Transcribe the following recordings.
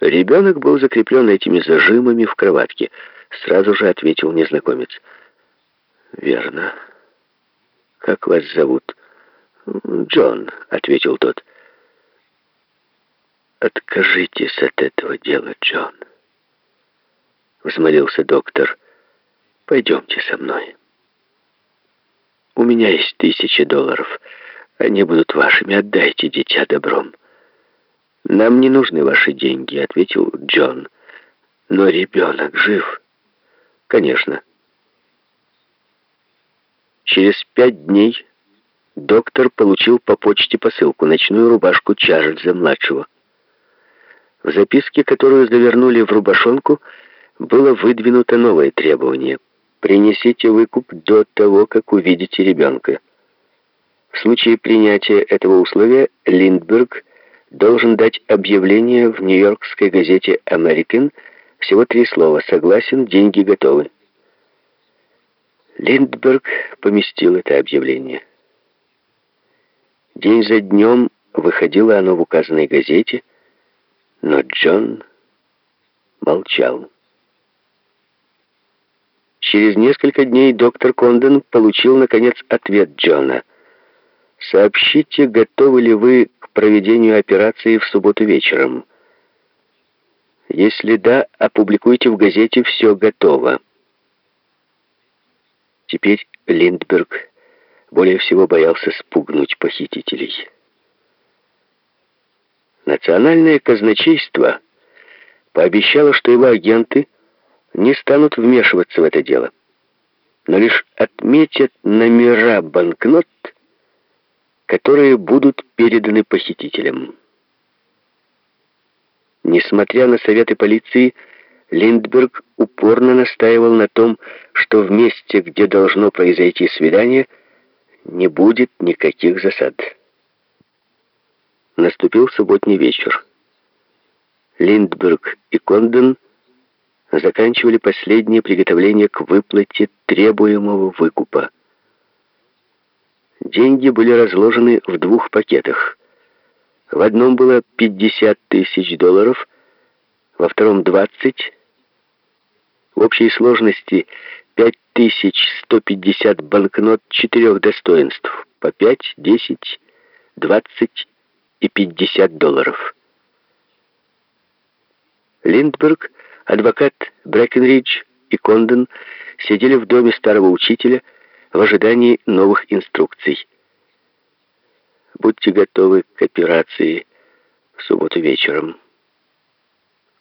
Ребенок был закреплен этими зажимами в кроватке. Сразу же ответил незнакомец. «Верно. Как вас зовут?» «Джон», — ответил тот. «Откажитесь от этого дела, Джон», — взмолился доктор. «Пойдемте со мной. У меня есть тысячи долларов. Они будут вашими. Отдайте дитя добром». «Нам не нужны ваши деньги», — ответил Джон. «Но ребенок жив». «Конечно». Через пять дней доктор получил по почте посылку, ночную рубашку Чарльза-младшего. В записке, которую завернули в рубашонку, было выдвинуто новое требование. «Принесите выкуп до того, как увидите ребенка». В случае принятия этого условия Линдберг должен дать объявление в нью-йоркской газете «Американ» всего три слова «Согласен, деньги готовы». Линдберг поместил это объявление. День за днем выходило оно в указанной газете, но Джон молчал. Через несколько дней доктор Кондон получил, наконец, ответ Джона. «Сообщите, готовы ли вы проведению операции в субботу вечером. Если да, опубликуйте в газете «Все готово». Теперь Линдберг более всего боялся спугнуть похитителей. Национальное казначейство пообещало, что его агенты не станут вмешиваться в это дело, но лишь отметят номера банкнот, которые будут переданы похитителям. Несмотря на советы полиции, Линдберг упорно настаивал на том, что в месте, где должно произойти свидание, не будет никаких засад. Наступил субботний вечер. Линдберг и Конден заканчивали последнее приготовление к выплате требуемого выкупа. Деньги были разложены в двух пакетах. В одном было 50 тысяч долларов, во втором 20. В общей сложности 5150 банкнот четырех достоинств, по 5, 10, 20 и 50 долларов. Линдберг, адвокат Брэкенридж и Кондон сидели в доме старого учителя, в ожидании новых инструкций. Будьте готовы к операции в субботу вечером.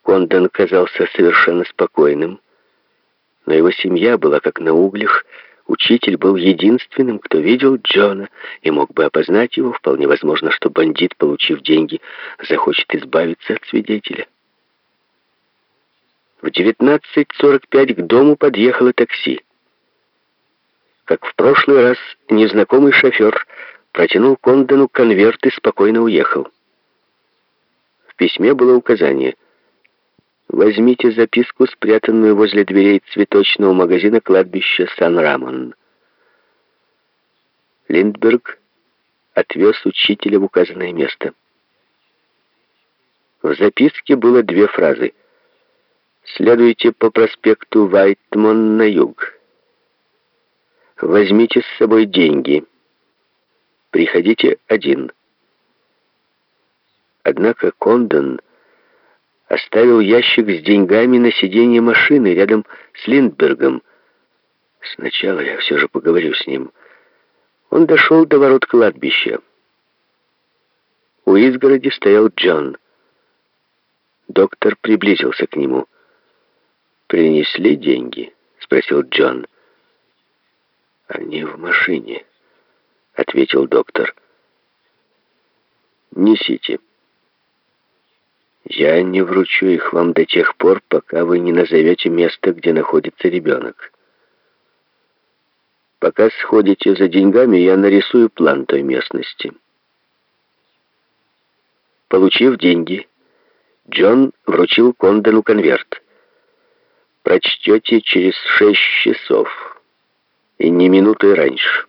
Кондон казался совершенно спокойным, но его семья была как на углях. Учитель был единственным, кто видел Джона и мог бы опознать его. Вполне возможно, что бандит, получив деньги, захочет избавиться от свидетеля. В 19.45 к дому подъехало такси. Как в прошлый раз, незнакомый шофер протянул Кондону конверт и спокойно уехал. В письме было указание «Возьмите записку, спрятанную возле дверей цветочного магазина кладбища Сан-Рамон». Линдберг отвез учителя в указанное место. В записке было две фразы. «Следуйте по проспекту Вайтмон на юг». Возьмите с собой деньги. Приходите один. Однако Кондон оставил ящик с деньгами на сиденье машины рядом с Линдбергом. Сначала я все же поговорю с ним. Он дошел до ворот кладбища. У изгороди стоял Джон. Доктор приблизился к нему. «Принесли деньги?» — спросил Джон. «Они в машине», — ответил доктор. «Несите. Я не вручу их вам до тех пор, пока вы не назовете место, где находится ребенок. Пока сходите за деньгами, я нарисую план той местности». Получив деньги, Джон вручил Кондону конверт. «Прочтете через шесть часов» и не минуты раньше.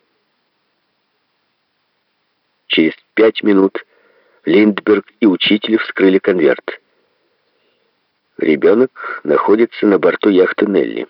Через пять минут Линдберг и учитель вскрыли конверт. Ребенок находится на борту яхты Нелли.